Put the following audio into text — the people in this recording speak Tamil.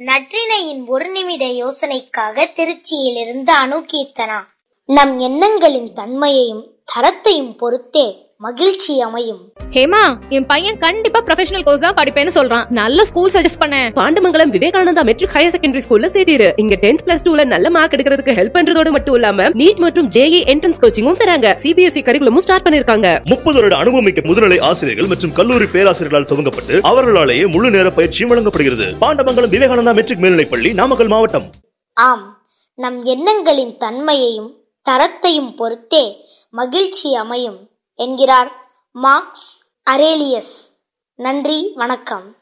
நற்றினையின் ஒரு நிமிட யோசனைக்காக திருச்சியிலிருந்து அணு கீர்த்தனா நம் எண்ணங்களின் தன்மையையும் தரத்தையும் பொறுத்தே மகிழ்ச்சி அமையும். ஹேமா என் பையன் கண்டிப்பா ப்ரொஃபஷனல் கோர்ஸ் தான் படிப்பேன்னு சொல்றான். நல்ல ஸ்கூல் சஜஸ்ட் பண்ணேன் Pandamangalam Vivekananda matric higher secondary ஸ்கூல்ல சேரிரு இங்க டென்த் பிளஸ் டூல நல்ல மார்க் எடுக்கிறதுக்கு ஹெல்ப் பண்றதோட மட்டும் இல்லாம நீட் மற்றும் ஜேஇ என்ட்ரன்ஸ் கோச்சிங்கும் தராங்க. சிபிஎஸ்இ கரிகுலமும் ஸ்டார்ட் பண்ணிருக்காங்க. முப்பது வருட அனுபவமிக்க முதுநிலை ஆசிரியர்கள் மற்றும் கல்லூரி பேராசிரியர்களால் துவங்கப்பட்டு அவர்களாலேயே முழு நேர பயிற்சியும் வழங்கப்படுகிறது. பாண்டமங்கலம் விவேகானந்தா மெட்ரிக் மேல்நிலைப் பள்ளி நாமக்கல் மாவட்டம். ஆம் நம் எண்ணங்களின் தன்மையையும் தரத்தையும் பொறுத்தே மகிழ்ச்சி அமையும். என்கிறார் மார்க்ஸ் அரேலியஸ். நன்றி வணக்கம்.